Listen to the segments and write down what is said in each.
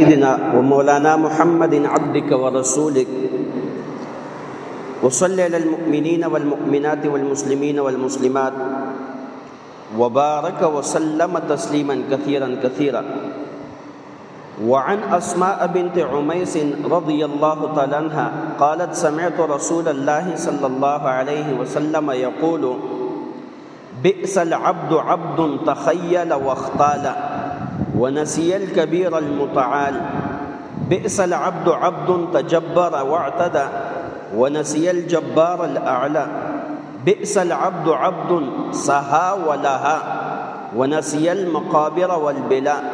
سيدنا ومولانا محمد عبدك ورسولك وصل على المؤمنين والمؤمنات والمسلمين والمسلمات وبارك وسلم تسليما كثيرا كثيرا وعن أسماء بنت عميس رضي الله تعالى عنها قالت سمعت رسول الله صلى الله عليه وسلم يقول بئس العبد عبد تخيل واختال ونسي الكبير المتعال بئس العبد عبد تجبر واعتدى ونسي الجبار الأعلى بئس العبد عبد سها ولها ونسي المقابر والبلاء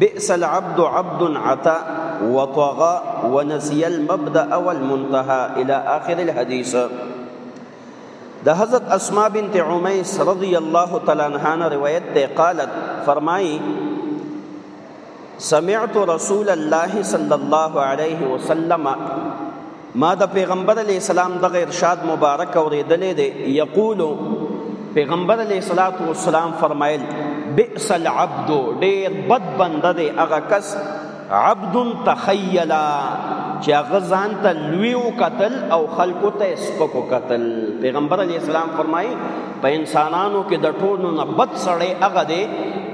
بئس العبد عبد عتى وطغى ونسي المبدأ والمنتهى إلى آخر الحديث د حضرت اسماء بنت عمیس رضی الله تعالی عنها نه روایت ده قالت فرمایي سمعت رسول الله صلی الله علیه وسلم ما د پیغمبر علی السلام د ارشاد مبارک اوریدلې ده یقول پیغمبر علی صلوات و سلام فرمایل بئس العبد ډیر بد بنده دی هغه کس عبد تخیلا چې هغه ځان ته لوی وکتل او خلکو ته سپک وکتل پیغمبر علی السلام فرمایي په انسانانو کې د ټولو نه بد سړی هغه دی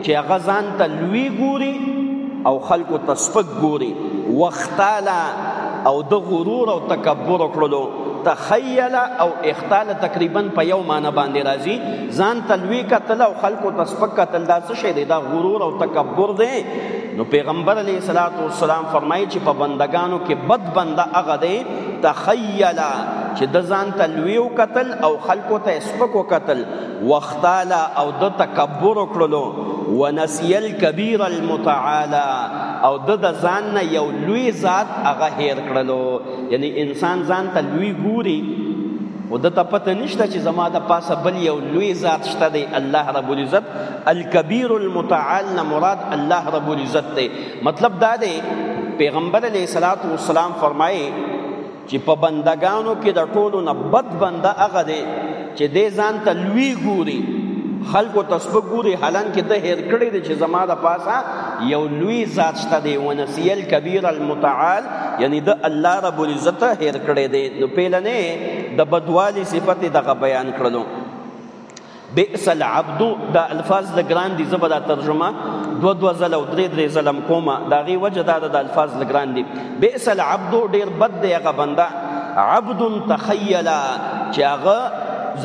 چې هغه ځان ته لوی ګوري او خلکو ته سپک ګوري وختاله او د غرور او تکبر کړلو تخیل او اختال تقریبا په یو معنی باندې راځي ځان تلوي کتل او خلکو تسبق کتل دا څه شی دی دا غرور او تکبر دی نو پیغمبر علیه الصلاۃ والسلام فرمایي چې په بندگانو کې بد بنده هغه دی تخیلا چې د ځان ته لوی قتل او خلکو ته سپکو قتل واختالا او د تکبر کړلو ونسی الكبير المتعالى او د ځان نه یو لوی ذات هغه هیر کړلو یعنی انسان ځان ته لوی ګوري او د ته پته نشته چې زما د پاسه بل یو لوی ذات شته دی الله رب العزت الکبیر المتعال نه مراد الله رب العزت دی مطلب دا دی پیغمبر علیه الصلاۃ والسلام فرمایي چې په بندگانو کې د ټولو نه بد بنده هغه دی چې دې ځان ته لوی ګوري خلکو تسبه ګوري حالان کې ته هیر کړی دی چې زما د پاسه یو لوی ذات شته دی ونسی الکبیر المتعال یعنی د الله رب العزت هیر کړی دی نو پیلنې د بدوالی صفت دغه بیان کړلو بئس العبد دا الفاظ د ګران دي زبر دا ترجمه دو دو زل او درې درې زلم کومه دا غي وجه دا د الفاظ د ګران دي بئس العبد ډیر بد دی هغه بنده عبد تخیلا چې هغه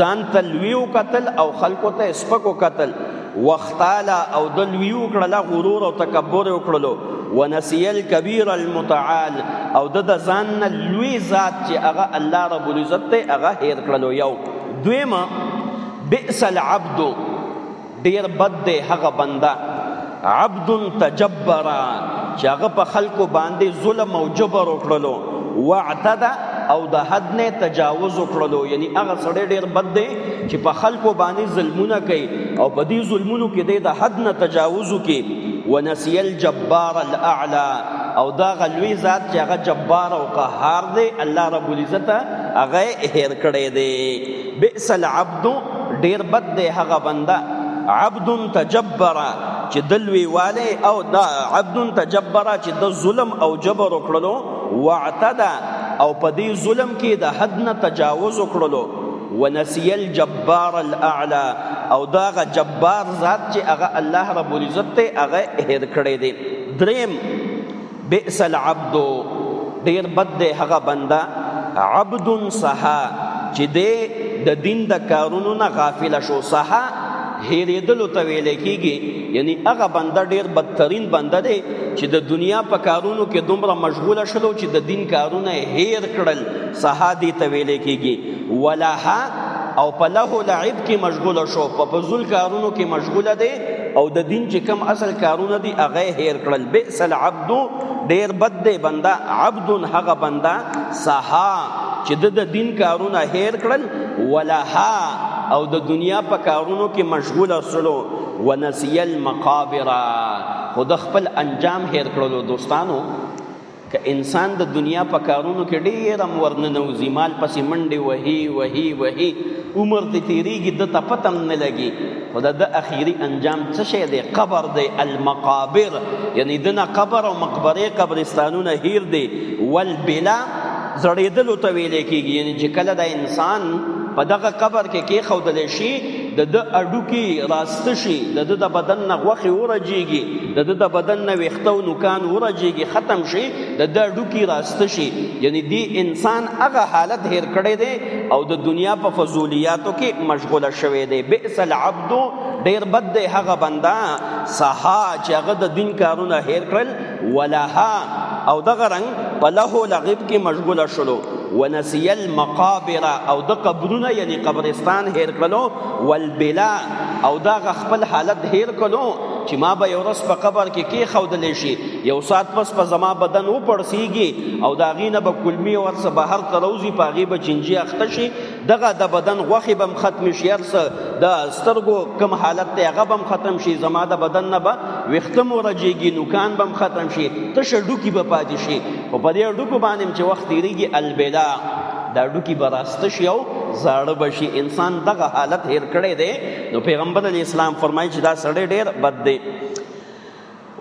ځان ته لویو قتل او خلکو ته سپکو قتل واختالا او د لویو کړل غرور او تکبر وکړلو ونسیل کبیر المتعال او د ځان لوی ذات چې هغه الله رب العزت ته هغه هیر کړلو یو دویمه بئس العبد ډیر بد دی هغه بنده عبد تجبر چې هغه په خلکو باندې ظلم او جبر وکړلو واعتدى او د حد نه تجاوز وکړلو یعنی هغه سړی ډیر بد دی چې په خلکو باندې ظلمونه کوي او په دې ظلمونو کې دی د حد نه تجاوز کوي ونسي الجبار الاعلى او دا غلوی ذات چې هغه جبار او قهار دی الله رب العزت هغه هیر کړی دی بئس العبد ډیر بد دی هغه بنده عبد تجبر چې دلوي والي او دا عبد تجبر چې د ظلم او جبر وکړلو واعتدا او په دې ظلم کې د حد نه تجاوز وکړلو ونسي الجبار الاعلى او دا غ جبار ذات چې هغه الله رب العزت ته هغه هیر کړی دی دریم بئس العبد ډیر بد دی هغه بنده عبد صحا چې دی د دین د کارونو نه غافل شو صحه هیریدلو ته ویل کیږي یعنی هغه بنده ډیر بدترین بنده دی چې د دنیا په کارونو کې دومره مشغوله شلو چې د دین کارونه هیر کړل صحه دی ته ویل کیږي ولها او په له لعب کې مشغوله شو په فزول کارونو کې مشغوله دی او د دین چې کم اصل کارونه دي هغه هیر کړل بئس العبد ډیر بد دی بندا عبد هغه بندا سها چې د دین کارونه هیر کړل ولها او د دنیا په کارونو کې مشغول سلو ونسیل مقابره خود خپل انجام هیر کړلو دوستانو که انسان د دنیا په کارونو کې ډېر هم ورننوځي مال پسې منډې وهي وهي وهي عمر دې تېرېږي ده ته پته هم نه لګي خو د ده اخري انجام څه شی دی قبر دی المقابر یعنی د نه قبر او مقبره قبرستانونه هیر دی والبلا زړېدلو ته ویل کېږي یعنی چې کله د انسان په دغه قبر کې کېښودل شي د ده اډوکي راسته شي د ده د بدن نه غوښې ورجېږي د ده د بدن نه ویښته او نوکان ورجېږي ختم شي د ده اډوکي راسته شي یعنی دی انسان هغه حالت هیر کړی دی او د دنیا په فضولیاتو کې مشغوله شوی دی بئس العبد ډیر بد دی هغه بنده سها چې هغه د دین کارونه هیر کړل ولها او دغه رنګ په له لغب کې مشغوله شلو ونسی المقابر او د قبرونه یعنی قبرستان هیر کړو والبلا او دا خپل حالت هیر کړو چې ما به یو ورځ په قبر کې کې خودلې شي یو سات پس په زما بدن و پړسیږي او دا غینه به کلمی ورسه بهر تروزی پاغي به چنجي اخته شي دغه د بدن غوخي بم ختم شي ارس د سترګو کم حالت ته هغه بم ختم شي زما د بدن نه به وختم ورجيږي نوکان بم ختم شي تش ډوکی به پاتې شي او په دې ډوکو باندې چې وخت تیریږي البلا دا ډوکی براست شي او زاړه بشي انسان دغه حالت هیر کړي دي نو پیغمبر علی اسلام فرمایي چې دا سړی ډیر بد دی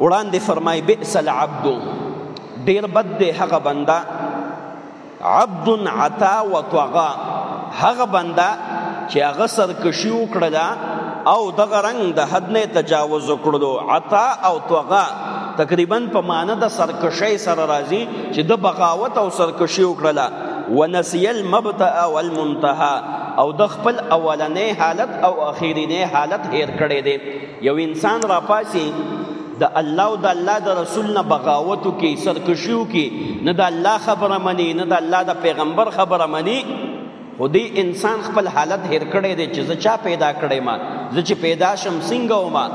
وړاندې فرمای بئس العبد ډیر بد دی هغه بنده عبد عطا وطغى هغه بنده چې هغه سرکشي وکړه او دغه رنگ د حد نه تجاوز وکړو عطا او طغى تقریبا په معنی د سرکشي سره راځي چې د بغاوت او سرکشي وکړه ونسي المبتأ والمنتهى او د خپل اولنې حالت او اخیرینې حالت هیر کړي دي یو انسان را پاسي د الله او د الله د رسول نه بغاوت کی سرکشیو کی نه د الله خبره منی نه د الله د پیغمبر خبره منی خو دی انسان خپل حالت هیر کړی دی چې زه چا پیدا کړی ما زه چې پیدا شم څنګه وما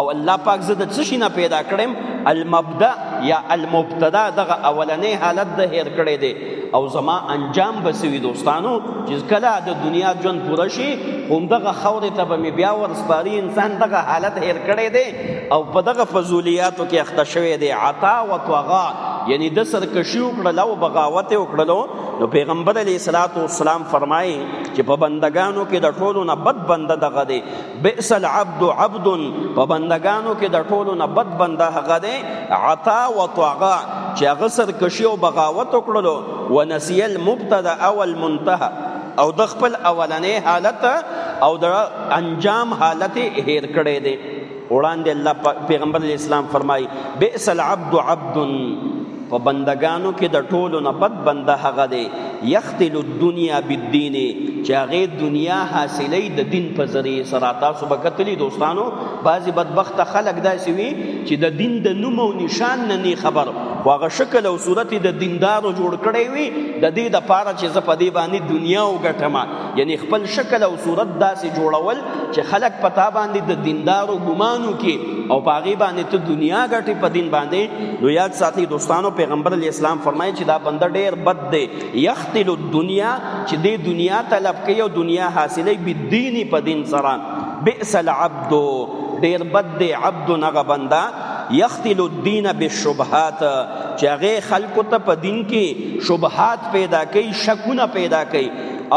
او الله پاک زه د څه شي نه پیدا کړم المبدا یا المبتدا دغه اولنې حالت د هیر کړی دی او زما انجام به سوي دوستانو چې کله د دنیا ژوند پوره شي هم دغه خورې ته به مې بیا ورسپاري انسان دغه حالت هیر کړی دی او په دغه فضولیاتو کې اخته شوی دی عطا و طغا یعنی د سرکشي وکړل او بغاوت وکړل نو پیغمبر علی صلوات و سلام فرمایي چې په بندگانو کې د ټولو نه بد بنده دغه دی بئس العبد عبد په بندگانو کې د ټولو نه بد بنده هغه دی عطا و طغا چې هغه سرکشي او بغاوت وکړلو و نسی المبتدا او المنتهى او د خپل اولنې حالت او د انجام حالت هیر کړی دی وړاندې الله پیغمبر اسلام فرمایي بئس العبد عبد په بندگانو کې د ټولو نه بد بنده هغه دی یختل الدنیا بالدین چې هغه دنیا حاصلې د دین په ذریعه سره تاسو به کتلی دوستانو بعضی بدبخت خلک داسې وي چې د دین د نوم او نشان نه نه خبر واغه شکل او صورت د دیندارو جوړ کړي وي د دې د پاره چې زپدې باندې دنیا او ګټما یعنی خپل شکل او صورت داسې جوړول چې خلک پتا باندې د دیندارو ګمانو کې او پاغي باندې ته دنیا غټي په دین باندې نو یاد ساتي دوستانو پیغمبر علی اسلام فرمایي چې دا بنده ډیر بد دی یختل الدنیا چې دې دنیا طلب کوي او دنیا حاصلې به دیني په دین سره بئس العبد ډیر بد دی عبد نغه بنده یختل الدین بالشبهات چې هغه خلکو ته په دین کې شبهات پیدا کوي شکونه پیدا کوي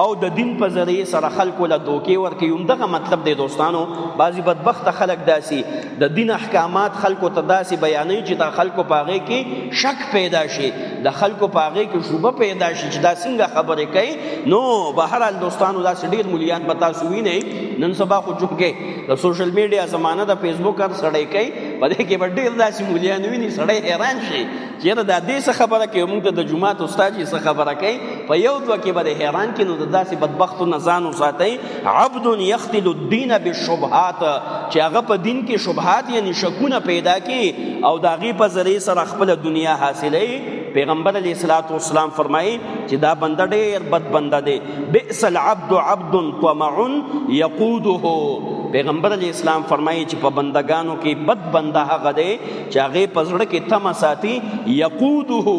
او د دین په ذریعه سره خلکو له دوکې ورکې هم دغه مطلب دی دوستانو بعضی بدبخت خلک داسي د دین احکامات خلکو ته داسي بیانوي چې دا خلکو پاغه کې شک پیدا شي د خلکو پاغه کې شوبه پیدا شي چې دا څنګه خبرې کوي نو بهرال دوستانو دا ډیر مليان به تاسو وینئ نن سبا خو چوپ کې د سوشل میډیا زمانہ د فیسبوک هر سړی کوي په دې کې به ډیر داسي مليان ویني سړی حیران شي چیرې دا دې څه خبره کوي موږ ته د جمعات استاد یې څه خبره کوي په یو دوه کې به حیران کې نو د داسې بدبختو نه ځان وساتئ عبد یختل الدین بالشبهات چې هغه په دین کې شبهات یعنی شکونه پیدا کی او د هغې په ذریعې سره خپله دنیا حاصلوي پیغمبر علیه الصلاۃ والسلام فرمایي چې دا بنده ډېر بد بنده دی بئس العبد عبد طمع یقوده پیغمبر علی اسلام فرمایي چې په بندگانو کې بد بنده هغه دی چې هغه په زړه کې تمه ساتي یقوده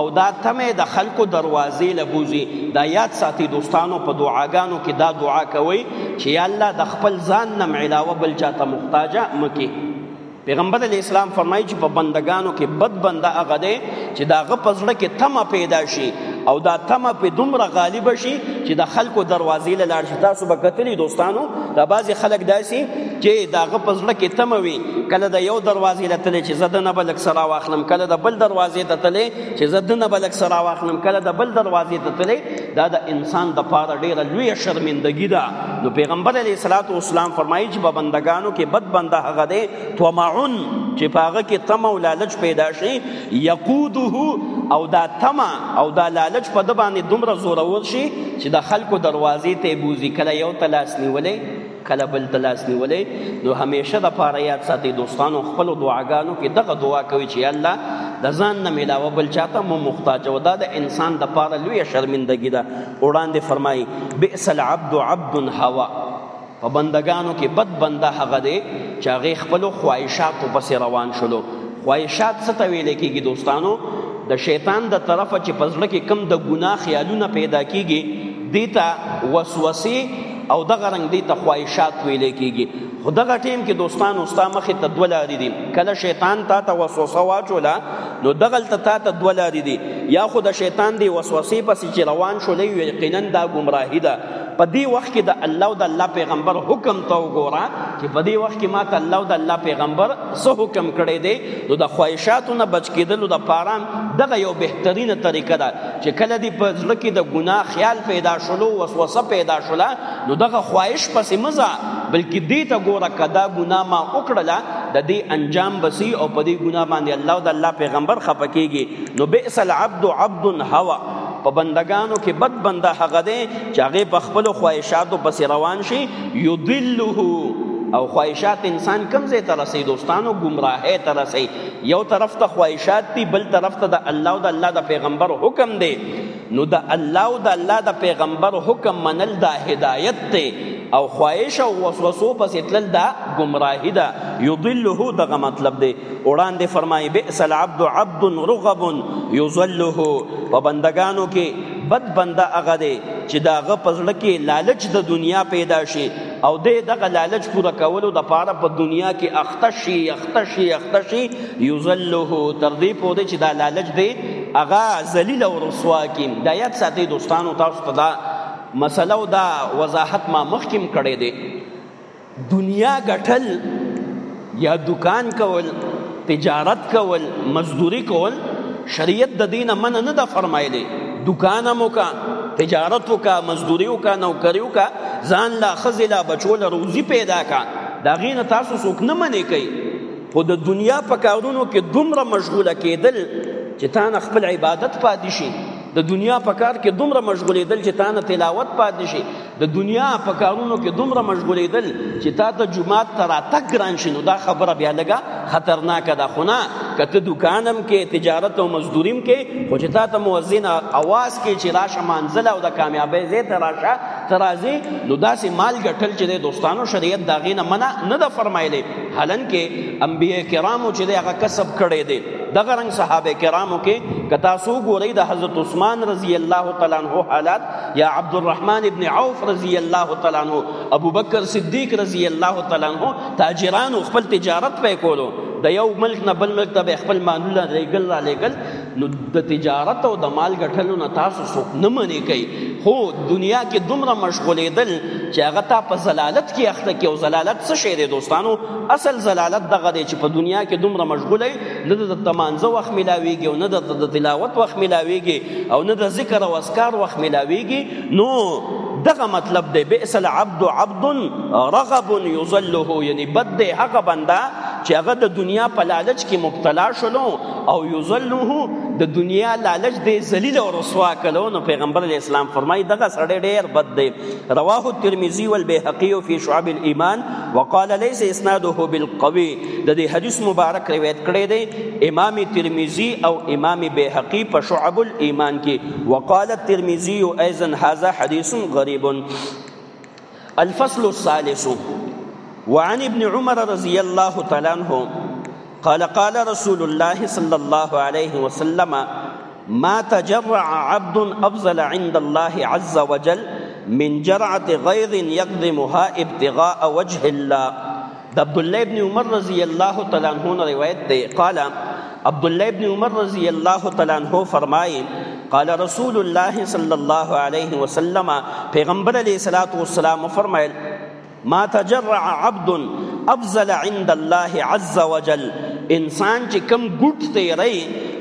او دا تمه د خلکو دروازې لبوزي دا یاد ساتي دوستانو په دعاګانو کې دا دعا کوي چې الله د خپل ځان نم علاوه بل چاته محتاج مکه پیغمبر علی اسلام فرمایي چې په بندگانو کې بد بنده هغه دی چې دا غ پزړه کې تمه پیدا شي او دا تمه په دومره غالب شي چې د خلکو دروازې لاړ شي تاسو به کتلی دوستانو دا بعضی خلک داسي چې داغه په زړه کې تمه وي کله د یو دروازې له تلې چې زه د نه بلک سره واخلم کله د بل دروازې ته تلې چې زه د نه بلک سره واخلم کله د بل دروازې ته تلې دا د انسان د پاره ډیره لوی شرمندګي ده نو پیغمبر علیه الصلاۃ والسلام فرمایي چې په بندگانو کې بد بنده هغه دی طمعون چې پاغه کې تمه او لالچ پیدا شي یقوده او دا تمه او دا لالچ په د باندې دومره زورور شي چې د خلکو دروازې ته بوزي کله یو تلاس نیولې کله بل ته لاس نیولې نو همیشه د پاره یاد ساتي دوستانو خپل دعاګانو کې دغه دعا کوي چې الله د ځان نه ملاوه بل چاته مو محتاج او دا د انسان د پاره لوی شرمندګي ده وړاندې فرمایي بئس العبد عبد هوا په بندگانو کې بد بنده هغه دی چې هغه خپل خواهشاتو پسې روان شلو خواهشات څه ته ویل کېږي دوستانو د شیطان د طرفه چې پزړه کې کم د ګناه خیالونه پیدا کیږي دیتا وسوسه او دغه رنګ دی ته خواهشات ویل کیږي خو دغه ټیم کې دوستان او ستا مخې ته دوه لارې دي کله شیطان تا ته وسوسه واچوله نو دغلته تا ته دوه لارې دي یا خو د شیطان دی وسوسې پسې چې روان شولې یقینا دا ګمراهي ده په دې وخت کې د الله او د الله پیغمبر حکم ته وګوره چې په دې وخت کې ما ته الله او د الله پیغمبر څه حکم کړی دی نو د خواهشاتو نه بچ کېدلو د پاره دغه یو بهترینه طریقه ده چې کله دې په زړه کې د ګناه خیال پیدا شولو وسوسه پیدا شوله نو دغه خواهش پسې مزه بلکې دې ته ګوره کدا ګناه ما وکړله د دې انجام بسی او په دې ګناه باندې الله او د الله پیغمبر خپه کیږي نو بئس العبد عبد هوا په بندگانو کې بد بنده هغه دی چې هغه په خپل خواهشاتو پسې روان شي یضله او خواهشات انسان کم زې تر سي دوستانو گمراهه تر سي یو طرف ته خواهشات دي بل طرف ته د الله او د الله د پیغمبر حکم دی نو د الله او د الله د پیغمبر حکم منل دا هدایت دی او خواهش او وسوسو پس اتلل دا گمراهی ده یضله دغه مطلب دی وړاندې فرمایي بئس العبد عبد رغب یضله په بندگانو کې بد بنده هغه دی چې داغه پزړه کې لالچ د دنیا پیدا شي او دې دغه لالچ پوره کولو د پاره په دنیا کې اختشي اختشي اختشي یذله تر دې پوهې چې دا لالچ دی هغه ذلیل او رسوا کیم دا یاد ساتي دوستانو تاسو ته دا مسله او دا وضاحت ما مخکیم کړی دی دنیا ګټل یا دکان کول تجارت کول مزدوری کول شریعت د دین منه نه ده فرمایلی دکان مو کا تجارت وکا مزدوری وکا نوکری وکا ځان لا خزی لا بچو لا روزی پیدا کا دا غین تاسو څوک نه منې کوي خو د دنیا په کارونو کې دومره مشغوله کېدل چې تا نه خپل عبادت پاتې شي د دنیا په کار کې دومره مشغولېدل چې تا نه تلاوت پاتې شي د دنیا په کارونو کې دومره مشغولېدل چې تا ته جمعات ته راتګ ګران شي نو دا خبره بیا لږه خطرناکه ده خو نه که ته دوکانم کې تجارت او مزدوریم کې خو چې تا ته مؤذن اواز کې چې راشه مانځله او د کامیابۍ ځای ته راشه ته راځې نو داسې مال ګټل چې د دوستانو شریعت د هغې نه منع نه ده فرمایلی حالانکې انبیا کرامو چې د هغه کسب کړی دی دغه رنګ صحابه کرامو کې که تاسو ګورئ د حضرت عثمان رضی الله تعالی عنه حالات یا عبد الرحمن ابن عوف رضی الله تعالی عنہ ابو بکر صدیق رضی الله تعالی عنہ تاجرانو خپل تجارت پې کولو د یو ملک نه بل ملک ته خپل مالونه لېګل را لېګل نو د تجارت او د مال ګټلو نه تاسو څوک نه منې کوي خو دنیا کې دومره مشغولېدل چې هغه تا په زلالت کې اخته کې او زلالت څه شی دی دوستانو اصل زلالت دغه دی چې په دنیا کې دومره مشغولې نه د تمانځه وخت ملاويږي او نه د تلاوت وخت ملاويږي او نه د ذکر او اذکار وخت ملاويږي نو دغه مطلب دی بئس العبد عبد رغب یظله یعنی بد دی هغه بنده چې هغه د دنیا په لالچ کې مبتلا شلو او یظله د دنیا لالچ دی ذلیل او رسوا کلو نو پیغمبر اسلام فرمای دغه سړی ډیر بد دی رواه الترمذی والبیهقی فی شعب الايمان وقال ليس اسناده بالقوي د دې حدیث مبارک روایت کړی دی امام ترمذی او امام بیهقی په شعب الايمان کې وقال الترمذی ايضا هذا حدیث غریب الفصل الثالث وعن ابن عمر رضی الله تعالی عنہ قال قال رسول الله صلى الله عليه وسلم ما تجرع عبد افضل عند الله عز وجل من جرعه غيظ يقدمها ابتغاء وجه الله د عبد الله ابن عمر رضی الله تعالی عنہ نه روایت دی قال عبد الله ابن عمر رضی الله تعالی عنہ فرمایي قال رسول الله صلی الله علیه وسلم پیغمبر علیه الصلاۃ والسلام فرمایل ما تجرع عبد افضل عند الله عز وجل انسان چې کم ګټ دی ری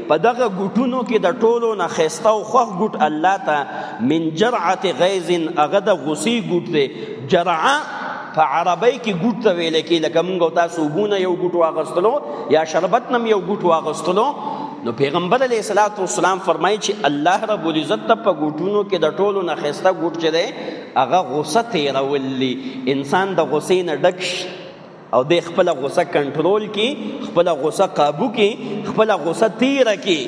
په دغه ګټونو کې د ټولو نه خسته او خوخ ګټ الله ته من جرعه غیظ هغه د غصې ګټ دی جرعه په عربی کې ګوټ ته ویل کې لکه موږ تاسو وګونه یو ګوټ واغستلو یا شربت نم یو ګوټ واغستلو نو پیغمبر علیه الصلاۃ والسلام فرمایي چې الله رب العزت ته په ګوټونو کې د ټولو نه خسته ګوټ چي دی هغه غوسه تیرولي انسان د غوسې نه ډک او د خپل غوسه کنټرول کی خپل غوسه قابو کی خپل غوسه تیر کی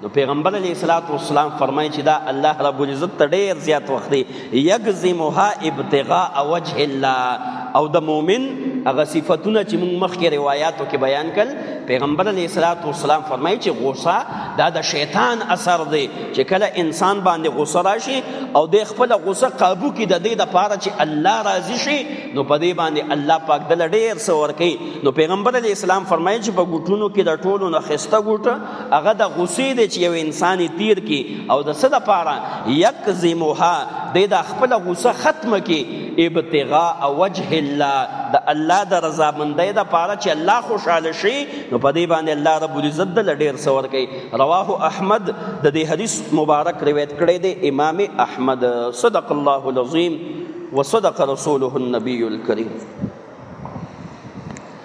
نو پیغمبر علیه الصلاۃ والسلام فرمایي چې دا الله رب العزت ته ډیر زیات وخت دی یغزمها ابتغاء وجه الله او د مؤمن هغه صفاتونه چې موږ مخکې روایتو کې بیان کړ پیغمبر علیه الصلاۃ والسلام فرمایي چې غوسه دا د شیطان اثر دی چې کله انسان باندې غوسه راشي او د خپل غوسه قابو کې د دې د پاره چې الله راضي شي نو په دې باندې الله پاک دل ډیر سور کوي نو پیغمبر علیه السلام فرمایي چې په ګټونو کې د ټولو نه خسته ګټه هغه د غصې دی چې یو انسان تیر کی او د څه د پاره یک زموها د د خپل غصه ختمه کی ابتغاء وجه الله د الله د رضا مندۍ د پاره چې الله خوشاله شي نو په دې باندې الله رب العزت د ډیر سور کوي رواه احمد د دې حدیث مبارک روایت کړی دی امام احمد صدق الله العظیم وصدق رسوله النبي الكريم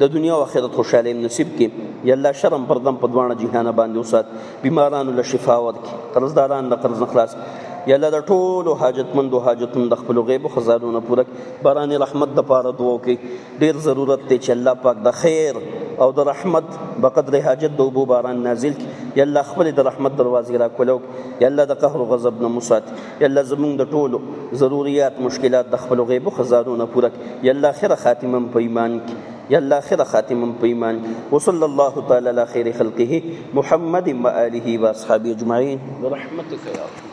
د دنیا او آخرت خوشاله نصیب کې یا الله شرم پر دم په دوانه جهان باندې وسات بیمارانو له شفا ورکړي قرضداران له قرض خلاص یا الله د ټولو حاجتمندو حاجتونو د خپل غیب خزانونو پوره باران رحمت د پاره دوه کې ډیر ضرورت دی چې الله پاک د خیر او د رحمت بقدر حاجت د وبو باران نازل کی یا الله خپل د رحمت دروازې را کولو یا الله د قهر او غضب نه مسات یا الله زمونږ د ټولو ضروریات مشکلات د خپل غیب خزانو نه پوره کړي یا الله اخره خاتمه په ایمان کې یا الله اخره خاتمه په ایمان کې وصلی الله تعالی علی خیر خلقه محمد و آله و اصحابہ اجمعین برحمتک یا ارحم